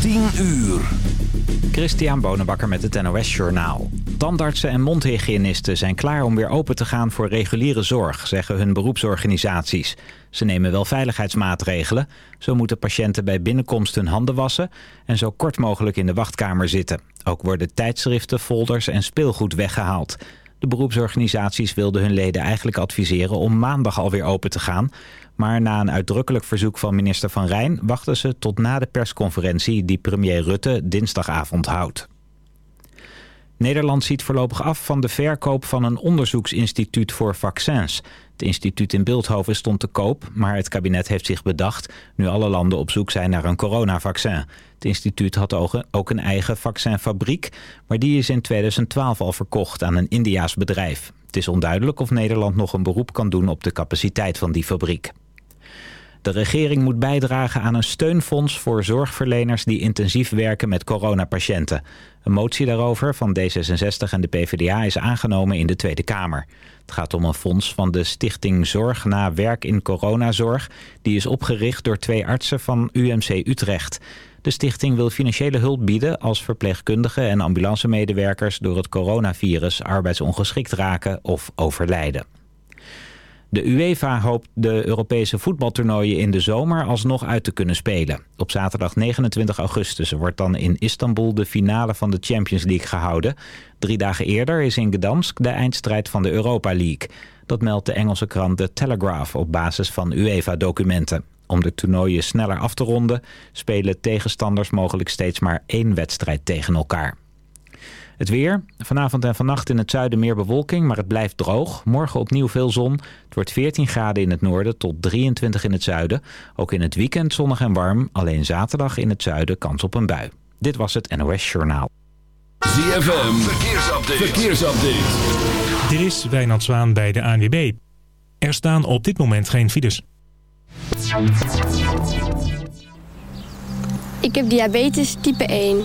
10 uur. Christian Bonenbakker met het NOS Journaal. Tandartsen en mondhygiënisten zijn klaar om weer open te gaan voor reguliere zorg, zeggen hun beroepsorganisaties. Ze nemen wel veiligheidsmaatregelen. Zo moeten patiënten bij binnenkomst hun handen wassen en zo kort mogelijk in de wachtkamer zitten. Ook worden tijdschriften, folders en speelgoed weggehaald. De beroepsorganisaties wilden hun leden eigenlijk adviseren om maandag alweer open te gaan. Maar na een uitdrukkelijk verzoek van minister Van Rijn... wachten ze tot na de persconferentie die premier Rutte dinsdagavond houdt. Nederland ziet voorlopig af van de verkoop van een onderzoeksinstituut voor vaccins. Het instituut in Beeldhoven stond te koop, maar het kabinet heeft zich bedacht... nu alle landen op zoek zijn naar een coronavaccin. Het instituut had ook een eigen vaccinfabriek... maar die is in 2012 al verkocht aan een Indiaas bedrijf. Het is onduidelijk of Nederland nog een beroep kan doen op de capaciteit van die fabriek. De regering moet bijdragen aan een steunfonds voor zorgverleners die intensief werken met coronapatiënten. Een motie daarover van D66 en de PvdA is aangenomen in de Tweede Kamer. Het gaat om een fonds van de Stichting Zorg na Werk in Coronazorg. Die is opgericht door twee artsen van UMC Utrecht. De stichting wil financiële hulp bieden als verpleegkundigen en ambulancemedewerkers door het coronavirus arbeidsongeschikt raken of overlijden. De UEFA hoopt de Europese voetbaltoernooien in de zomer alsnog uit te kunnen spelen. Op zaterdag 29 augustus wordt dan in Istanbul de finale van de Champions League gehouden. Drie dagen eerder is in Gdansk de eindstrijd van de Europa League. Dat meldt de Engelse krant The Telegraph op basis van UEFA-documenten. Om de toernooien sneller af te ronden spelen tegenstanders mogelijk steeds maar één wedstrijd tegen elkaar. Het weer. Vanavond en vannacht in het zuiden meer bewolking, maar het blijft droog. Morgen opnieuw veel zon. Het wordt 14 graden in het noorden tot 23 in het zuiden. Ook in het weekend zonnig en warm. Alleen zaterdag in het zuiden kans op een bui. Dit was het NOS Journaal. ZFM. Verkeersupdate. Verkeersupdate. Dit is Wijnand Zwaan bij de ANWB. Er staan op dit moment geen files. Ik heb diabetes type 1.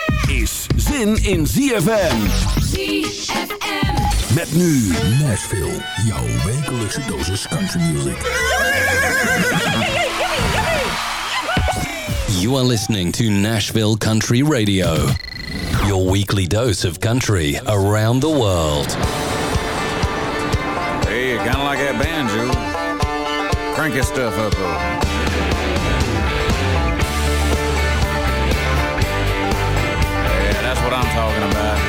is zin in ZFM. ZFM. Met nu Nashville, jouw wekelijkse dosis country music. You are listening to Nashville Country Radio. Your weekly dose of country around the world. Hey, kind of like that banjo. Crank your stuff up, though. Talking about.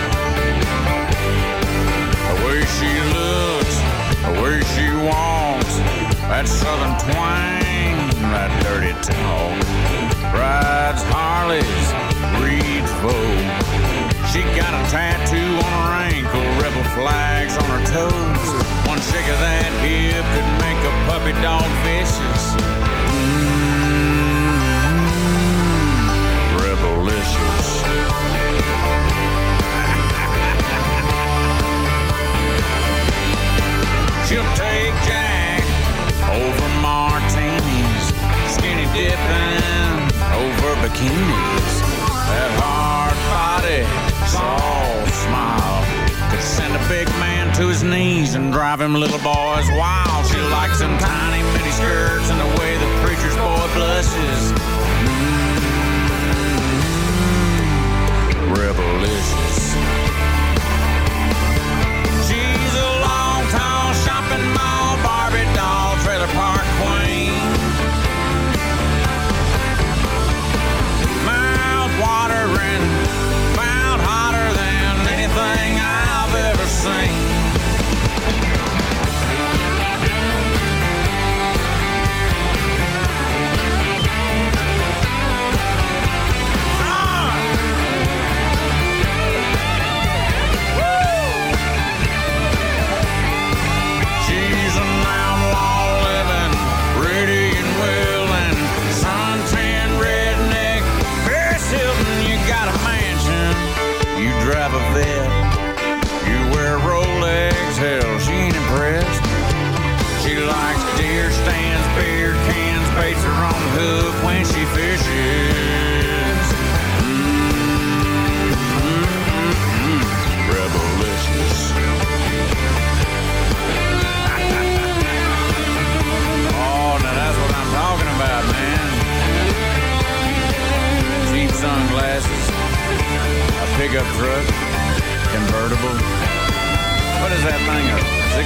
The way she looks, the way she walks, that southern twang, that dirty talk. Rides Harleys, reads Vogue. She got a tattoo on her ankle, rebel flags on her toes. One shake of that hip could make a puppy dog vicious.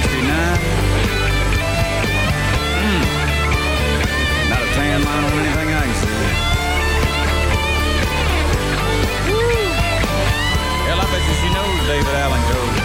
69? Hmm. Not a tan line on anything I can see. Woo. Hell, I bet you she knows David Allen Cole.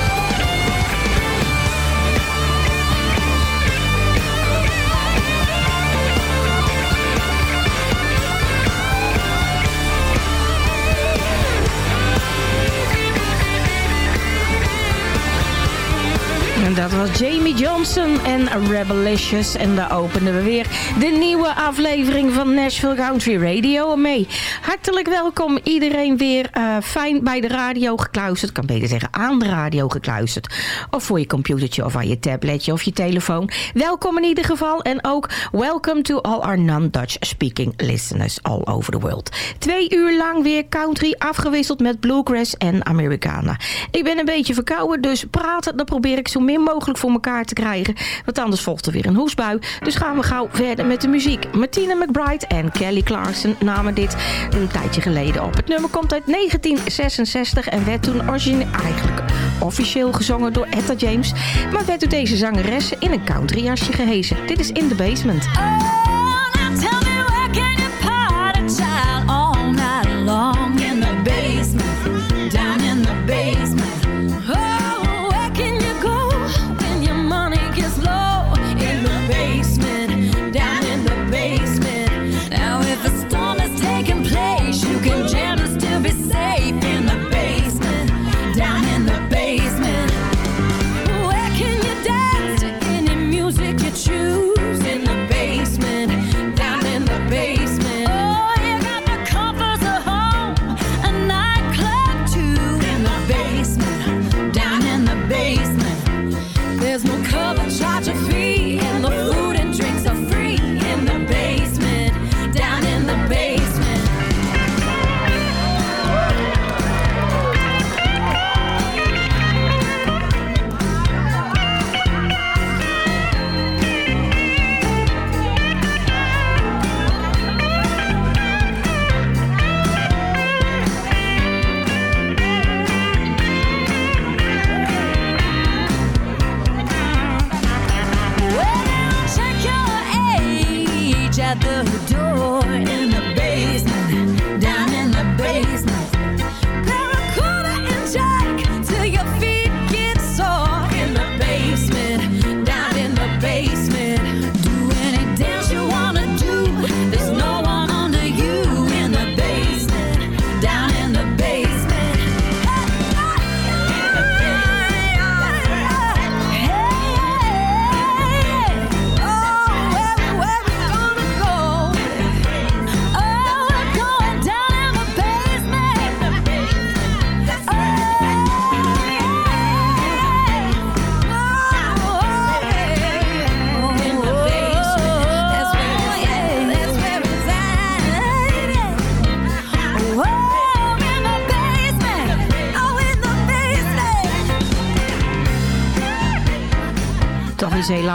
Dat was Jamie Johnson en Rebelicious. En daar openden we weer de nieuwe aflevering van Nashville Country Radio mee. Hartelijk welkom iedereen weer uh, fijn bij de radio gekluisterd. Ik kan beter zeggen aan de radio gekluisterd. Of voor je computertje of aan je tabletje of je telefoon. Welkom in ieder geval. En ook welcome to all our non-Dutch speaking listeners all over the world. Twee uur lang weer country afgewisseld met bluegrass en Americana. Ik ben een beetje verkouden, dus praten, dat probeer ik zo min mogelijk voor elkaar te krijgen. Want anders volgt er weer een hoesbui. Dus gaan we gauw verder met de muziek. Martina McBride en Kelly Clarkson namen dit een tijdje geleden op. Het nummer komt uit 1966 en werd toen origineel eigenlijk officieel gezongen door Etta James. Maar werd door deze zangeressen in een countryjasje gehezen. Dit is In The Basement.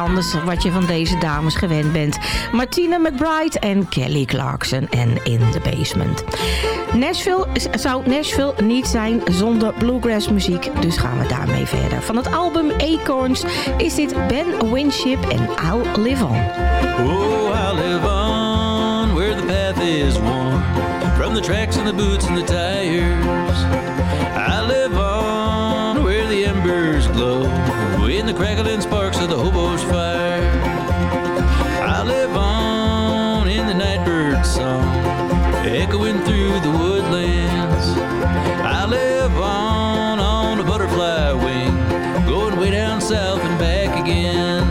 Anders wat je van deze dames gewend bent. Martina McBride en Kelly Clarkson en In The Basement. Nashville zou Nashville niet zijn zonder bluegrass muziek, dus gaan we daarmee verder. Van het album Acorns is dit Ben Winship en I'll Live On. Oh, I'll live on where the path is worn From the tracks and the boots and the tires I live on where the embers glow In the crackling sparks of the hobo's fire. I live on in the nightbird's song Echoing through the woodlands. I live on on a butterfly wing Going way down south and back again.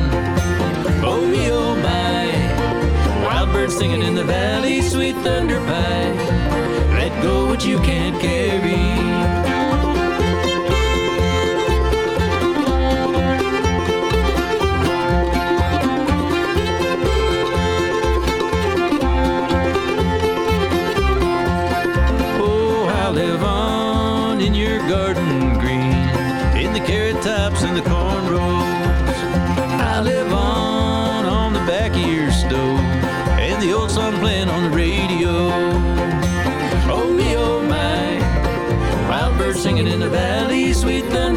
Oh me, oh my Wild birds singing in the valley Sweet thunder pie. Let go what you can't carry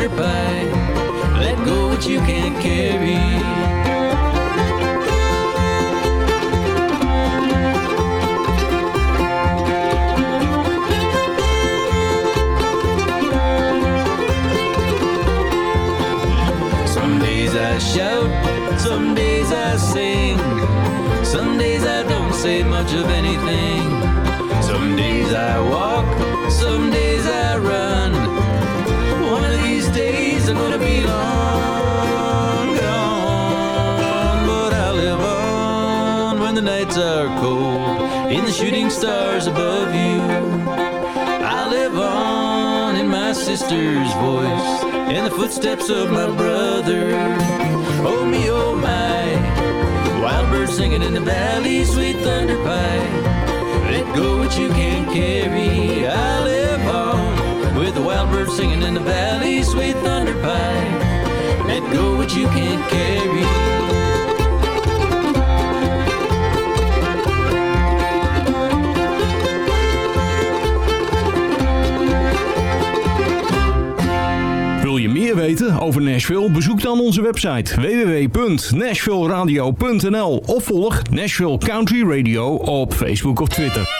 Let go what you can't carry. Some days I shout, some days I sing. Some days I don't say much of anything. Some days I walk, some days nights are cold in the shooting stars above you. I live on in my sister's voice and the footsteps of my brother. Oh me, oh my, wild birds singing in the valley, sweet thunder pie. Let go what you can't carry. I live on with the wild birds singing in the valley, sweet thunder pie. Let go what you can't carry. over Nashville? Bezoek dan onze website www.nashvilleradio.nl of volg Nashville Country Radio op Facebook of Twitter.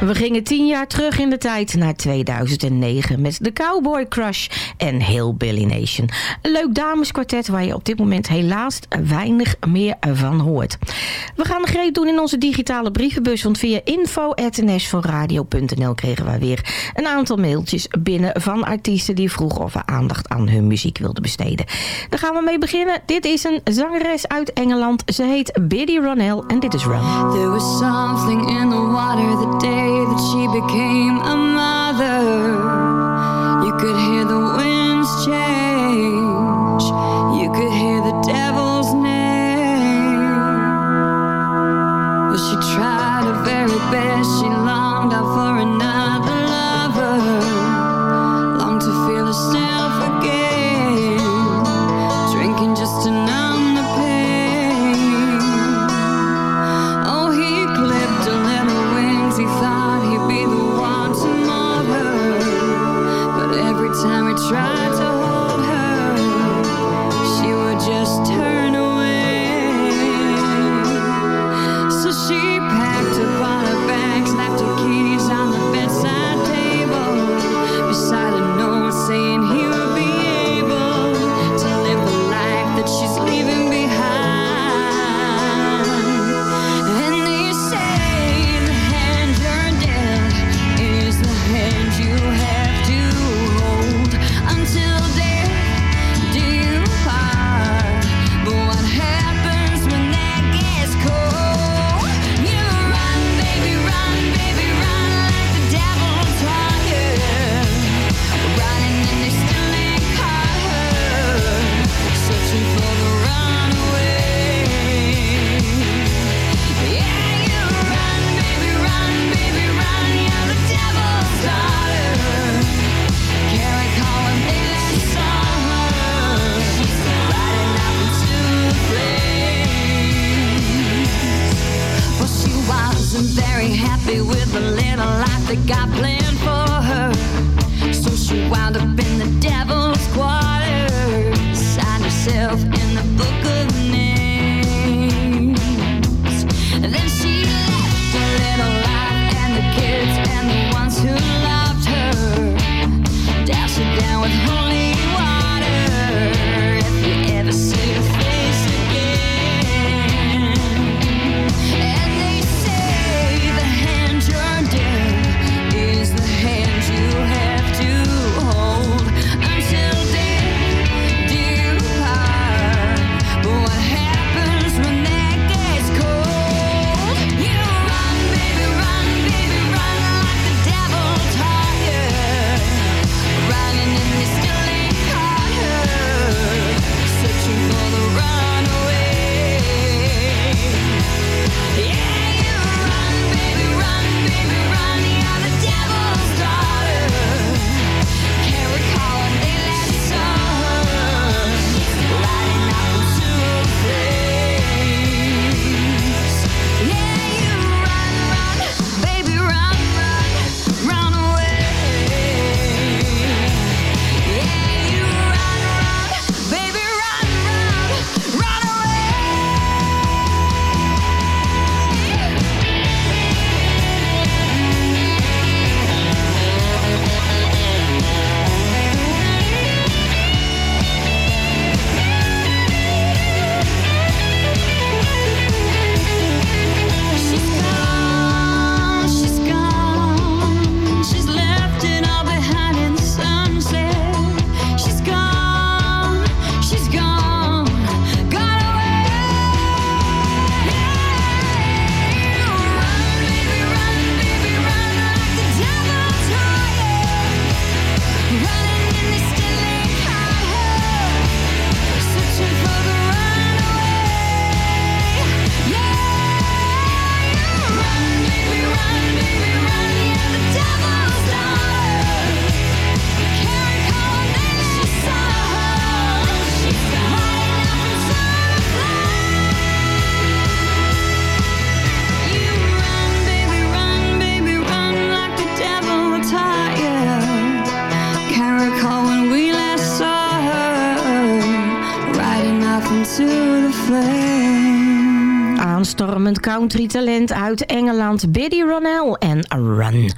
We gingen tien jaar terug in de tijd naar 2009 met de Cowboy Crush en Hillbilly Billy Nation. Een leuk dameskwartet waar je op dit moment helaas weinig meer van hoort. We gaan een greep doen in onze digitale brievenbus, want via info.nl kregen we weer een aantal mailtjes binnen van artiesten die vroegen of we aandacht aan hun muziek wilden besteden. Daar gaan we mee beginnen. Dit is een zangeres uit Engeland. Ze heet Biddy Ronell en dit is Run. There was something in the water the day that she became a mother. You could hear the winds change. You could hear country talent uit Engeland, Biddy Ronell en Run.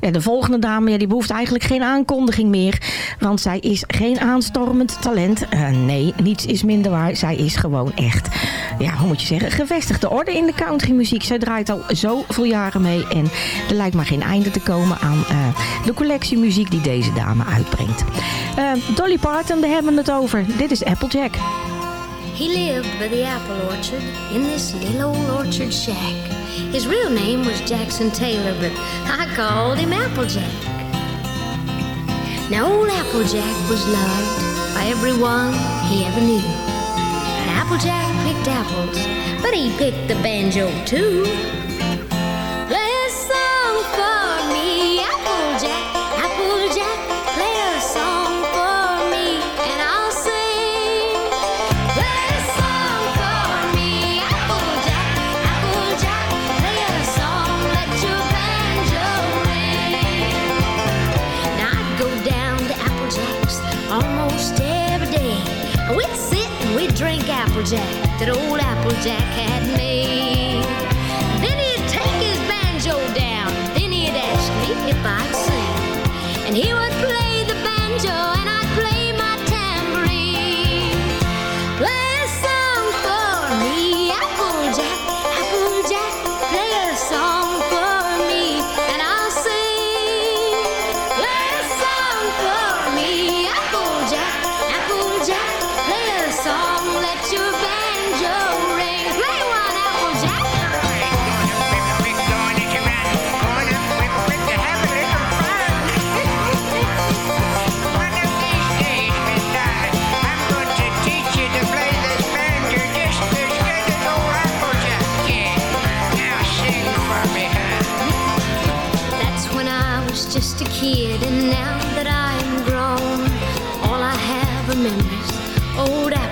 En de volgende dame, die behoeft eigenlijk geen aankondiging meer, want zij is geen aanstormend talent. Eh, nee, niets is minder waar. Zij is gewoon echt, ja, hoe moet je zeggen, gevestigde orde in de countrymuziek. Zij draait al zoveel jaren mee en er lijkt maar geen einde te komen aan eh, de collectie muziek die deze dame uitbrengt. Eh, Dolly Parton, daar hebben we het over. Dit is Applejack. He lived by the apple orchard in this little old orchard shack. His real name was Jackson Taylor, but I called him Applejack. Now, old Applejack was loved by everyone he ever knew. And Applejack picked apples, but he picked the banjo too. Applejack that old Applejack had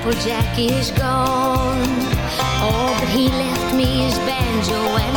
Applejack is gone. All that he left me is banjo, and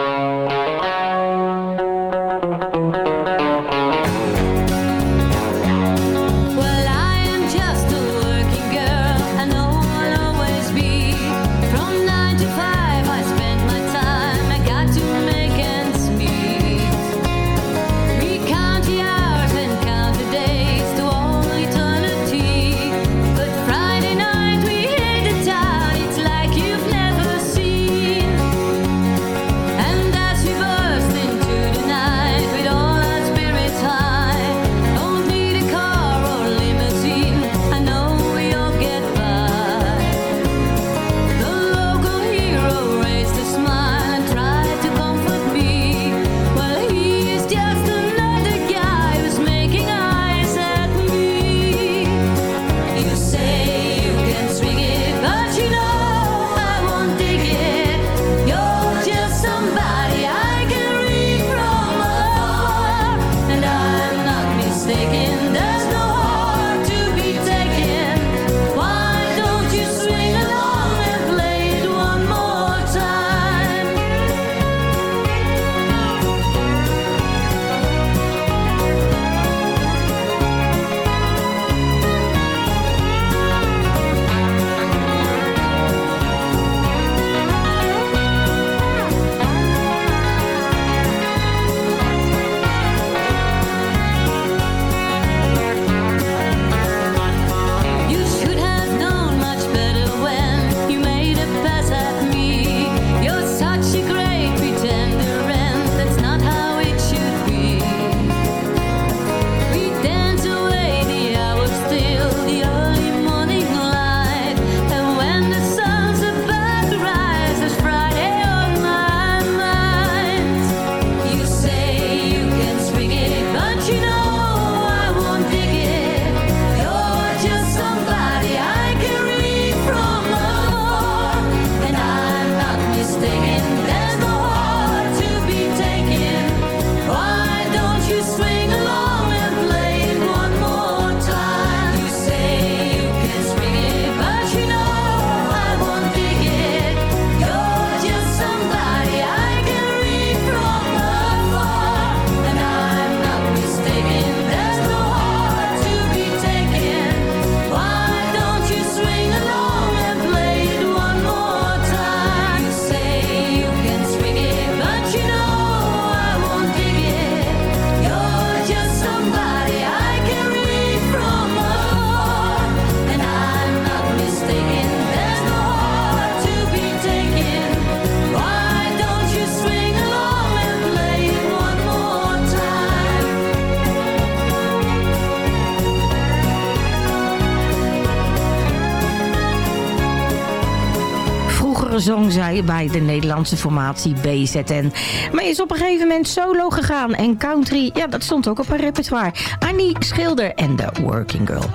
Zong zij bij de Nederlandse formatie BZN. Maar is op een gegeven moment solo gegaan en country, ja dat stond ook op haar repertoire. Annie Schilder en The Working Girl.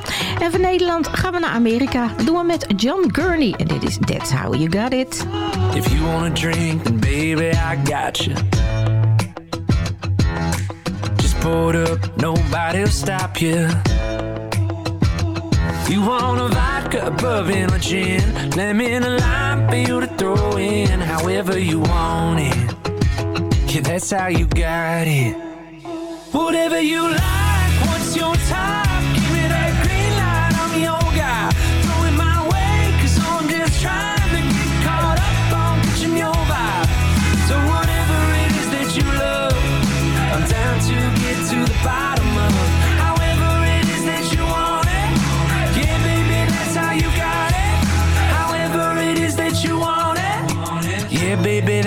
En van Nederland gaan we naar Amerika. Doen we met John Gurney. En dit is That's How You Got It. If you drink, baby, I got you. Just up, stop you. You vodka, bourbon, or gin? Lemon and lime for you to throw in, however you want it. Yeah, that's how you got it. Whatever you like, what's your time?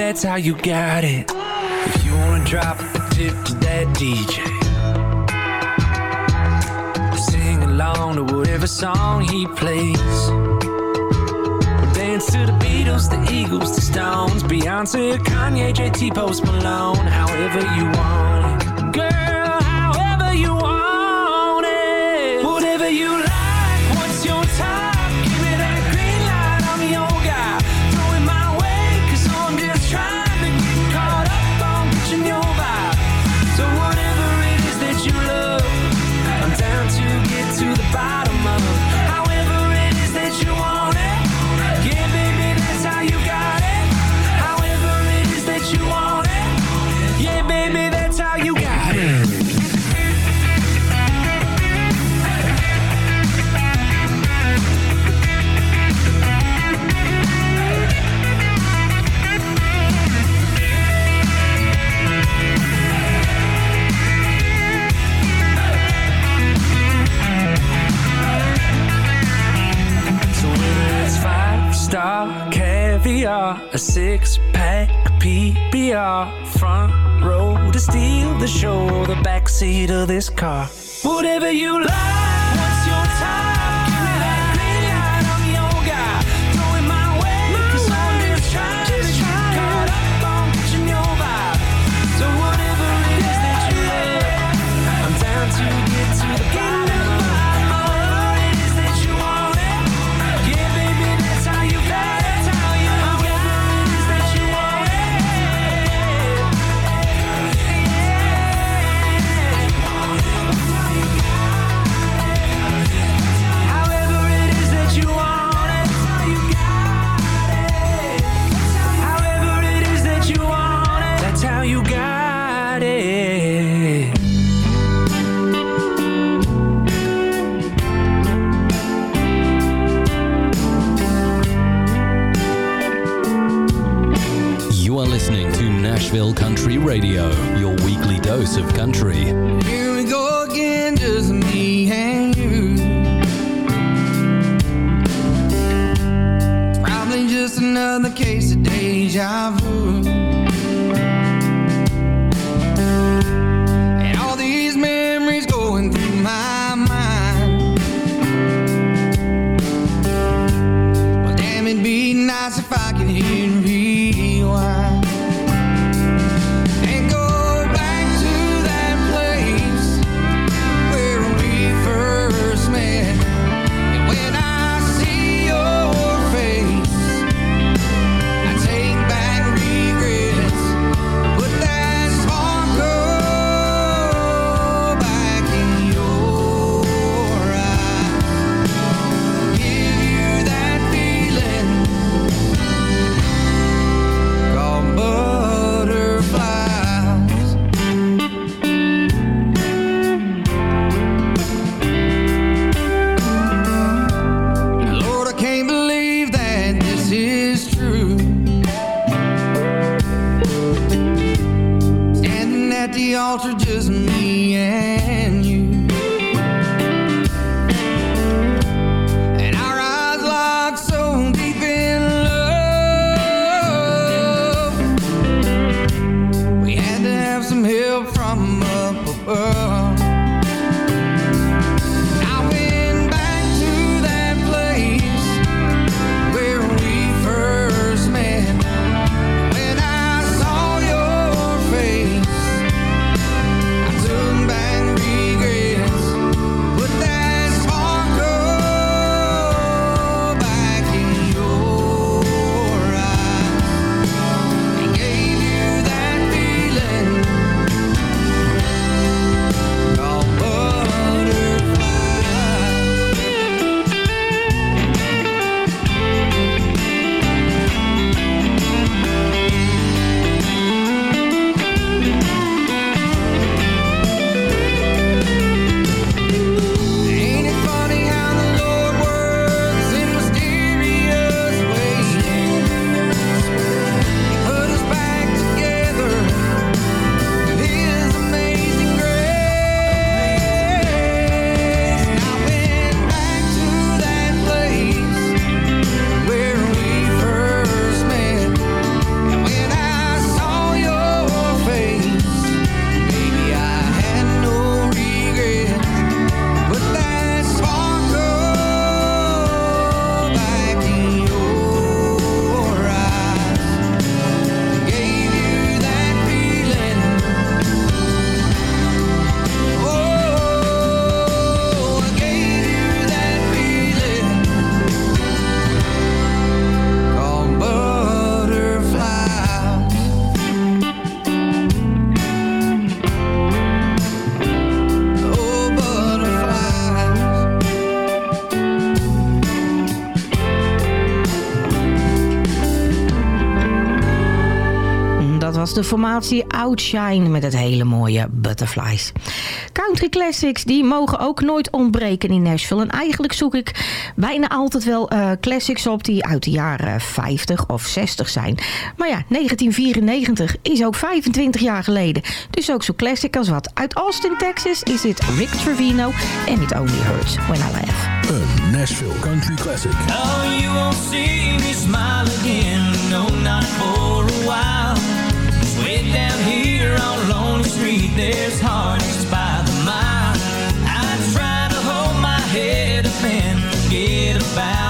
That's how you got it. If you wanna drop a tip to that DJ, sing along to whatever song he plays. We'll dance to the Beatles, the Eagles, the Stones, Beyonce, Kanye, JT, Post Malone, however you want it. Girl, seat of this car. Whatever you like, listening to Nashville Country Radio, your weekly dose of country. Here we go again, just me and you. Probably just another case of deja vu. De formatie Outshine met het hele mooie Butterflies. Country classics, die mogen ook nooit ontbreken in Nashville. En eigenlijk zoek ik bijna altijd wel uh, classics op die uit de jaren 50 of 60 zijn. Maar ja, 1994 is ook 25 jaar geleden. Dus ook zo classic als wat. Uit Austin, Texas is dit Rick Trevino en It Only Hurts When I Laugh. Een Nashville Country Classic. Oh, you won't see me smile again. No, not for a while. Way down here on Lonely Street, there's heartaches by the mile. I try to hold my head up and forget about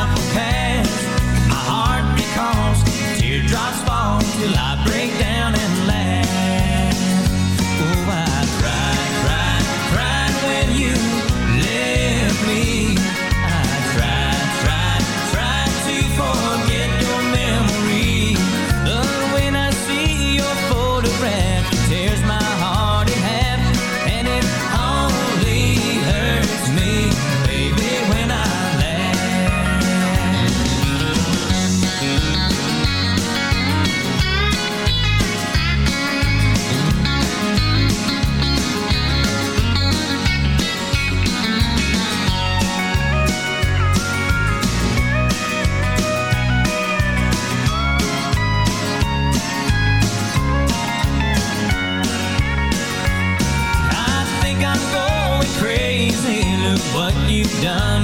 done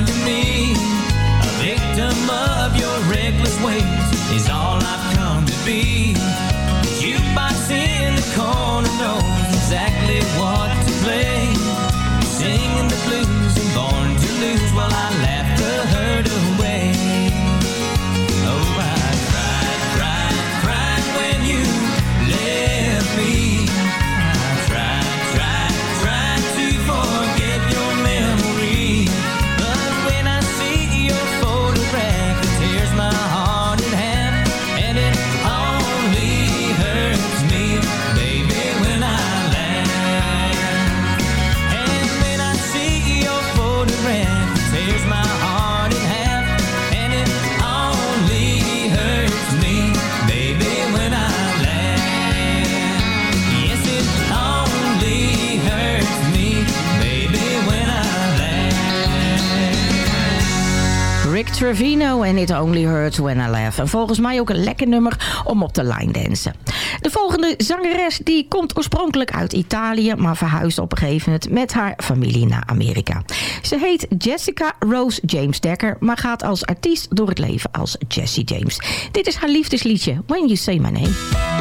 en It Only Hurts When I Laugh. En volgens mij ook een lekker nummer om op de line dansen. De volgende zangeres die komt oorspronkelijk uit Italië... maar verhuisde op een gegeven moment met haar familie naar Amerika. Ze heet Jessica Rose James Decker... maar gaat als artiest door het leven als Jessie James. Dit is haar liefdesliedje When You Say My Name.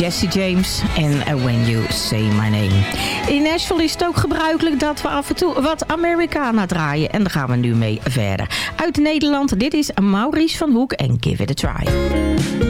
Jesse James en uh, When You Say My Name. In Nashville is het ook gebruikelijk dat we af en toe wat Americana draaien. En daar gaan we nu mee verder. Uit Nederland, dit is Maurice van Hoek en Give It A Try.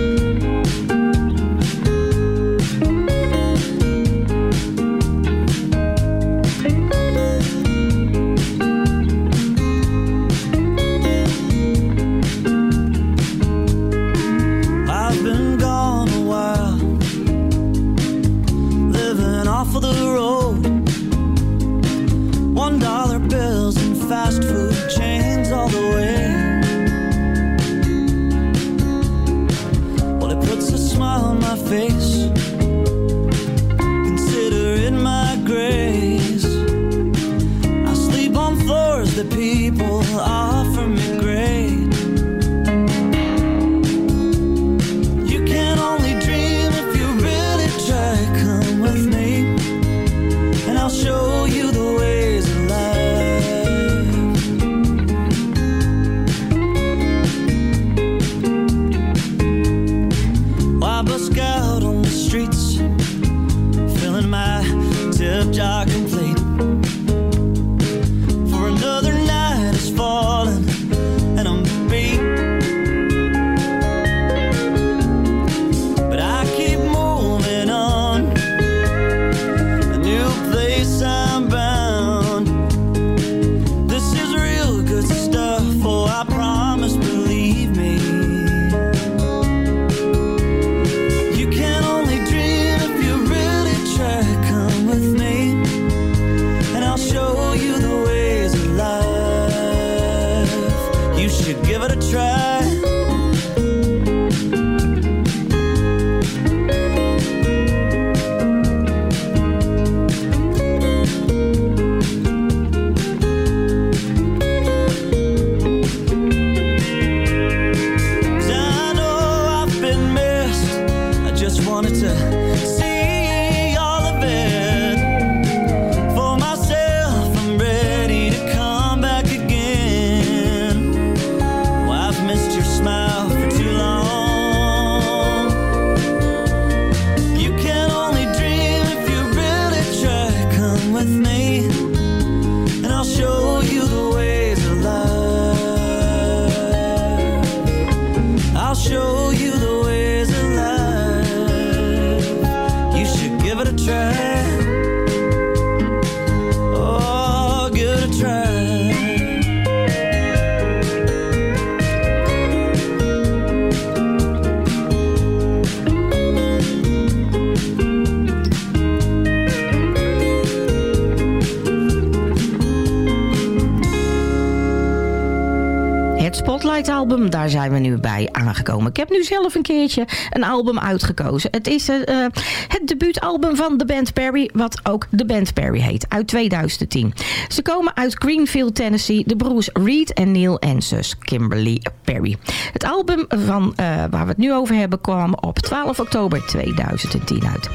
Daar zijn we nu bij aangekomen. Ik heb nu zelf een keertje een album uitgekozen. Het is eh, eh, het debuutalbum van de band Perry, wat ook de band Perry heet, uit 2010. Ze komen uit Greenfield, Tennessee, de broers Reed en Neil en zus Kimberly Perry. Het album van, eh, waar we het nu over hebben kwam op 12 oktober 2010 uit.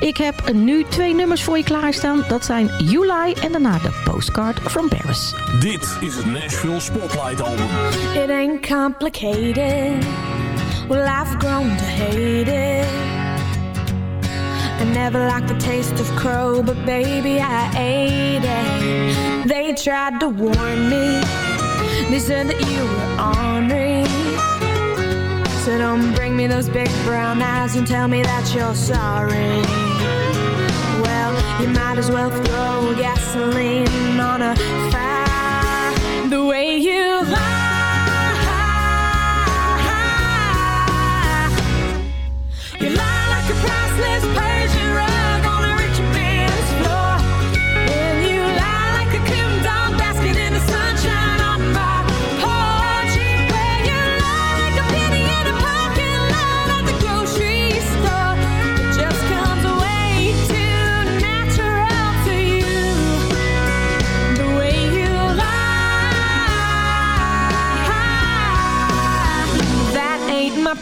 Ik heb nu twee nummers voor je klaarstaan. Dat zijn July en daarna de Postcard from Paris. Dit is het Nashville Spotlight Album. It ain't complicated. Well, I've grown to hate it. I never liked the taste of crow, but baby, I ate it. They tried to warn me. They said that you were ornery. So don't bring me those big brown eyes and tell me that you're sorry. Well, you might as well throw gasoline on a fire. The way you lie. You lie like a priceless Persian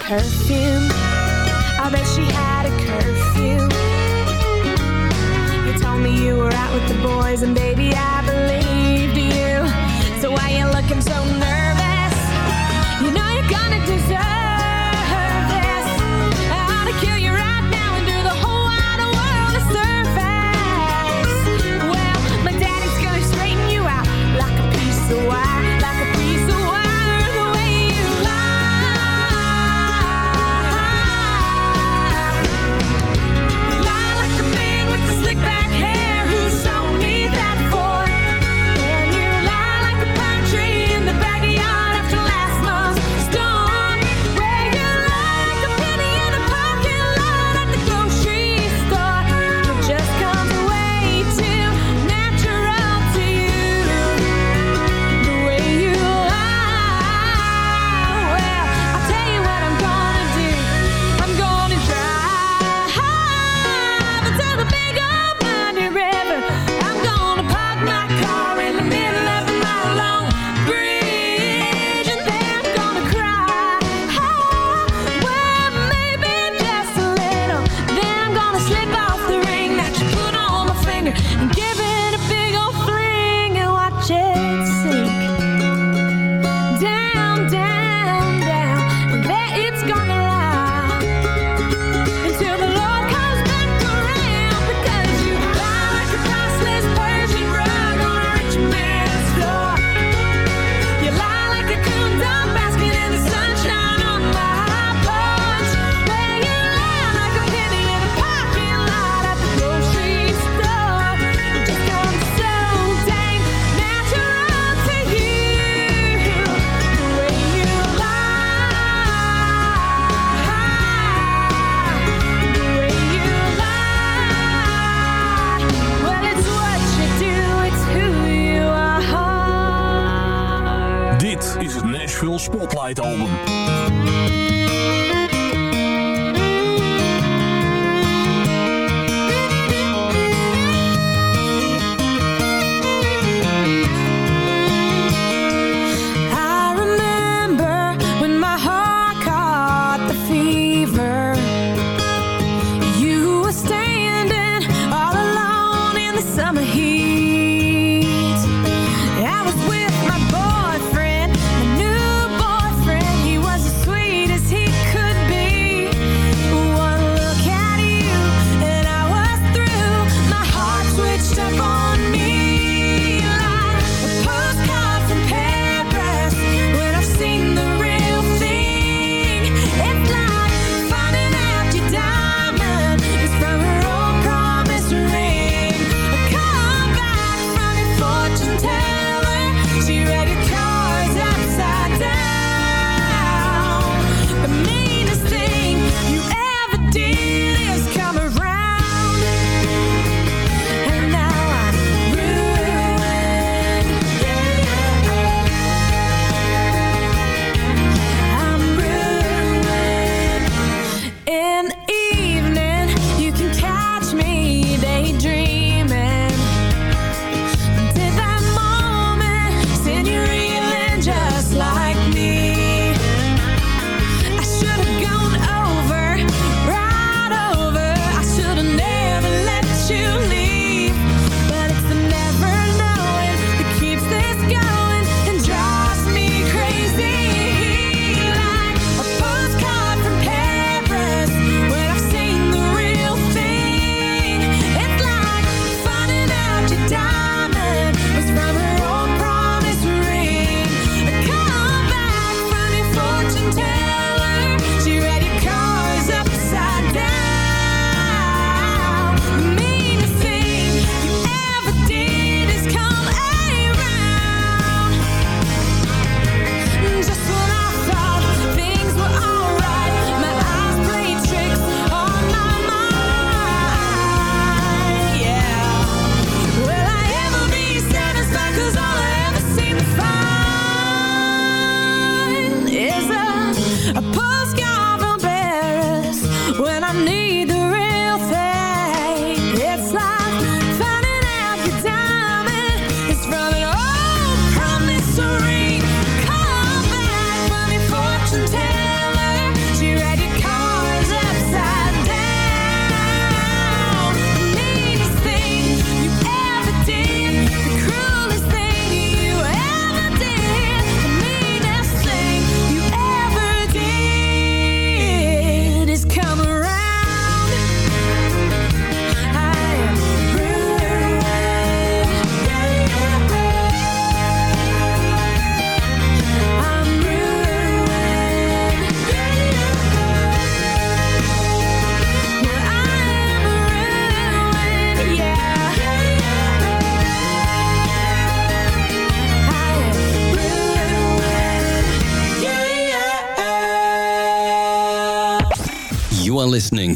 perfume. I bet she had a curfew. You told me you were out with the boys, and baby, I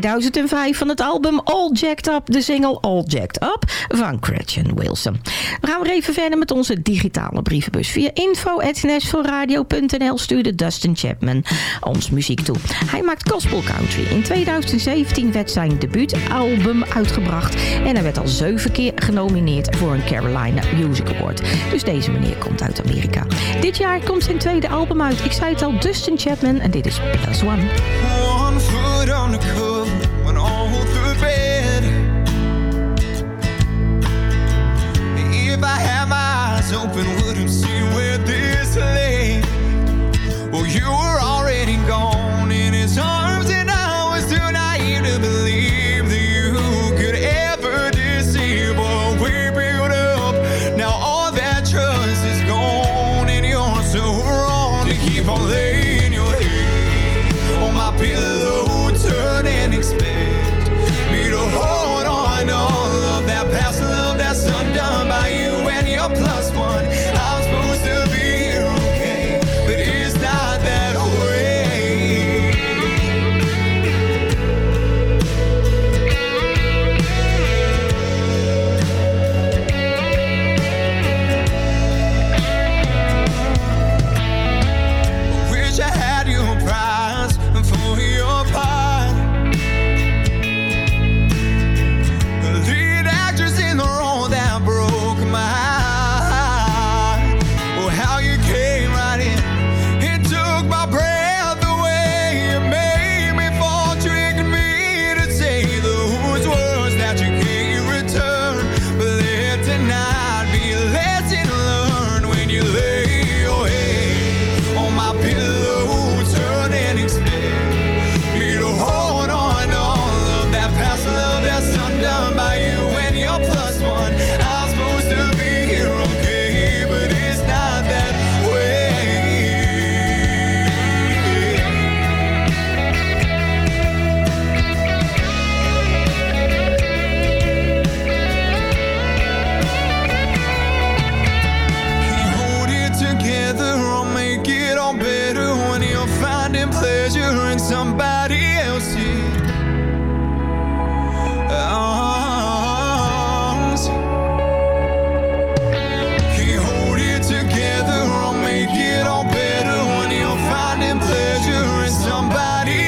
2005 van het album All Jacked Up, de single All Jacked Up van Gretchen Wilson. We gaan weer even verder met onze digitale brievenbus. Via info.nashvilleradio.nl stuurde Dustin Chapman ons muziek toe. Hij maakt gospel country. In 2017 werd zijn debuutalbum uitgebracht en hij werd al zeven keer genomineerd voor een Carolina Music Award. Dus deze meneer komt uit Amerika. Dit jaar komt zijn tweede album uit. Ik zei het al, Dustin Chapman en dit is Plus One. Had my eyes open, would have seen where this lay. Well, you were already gone somebody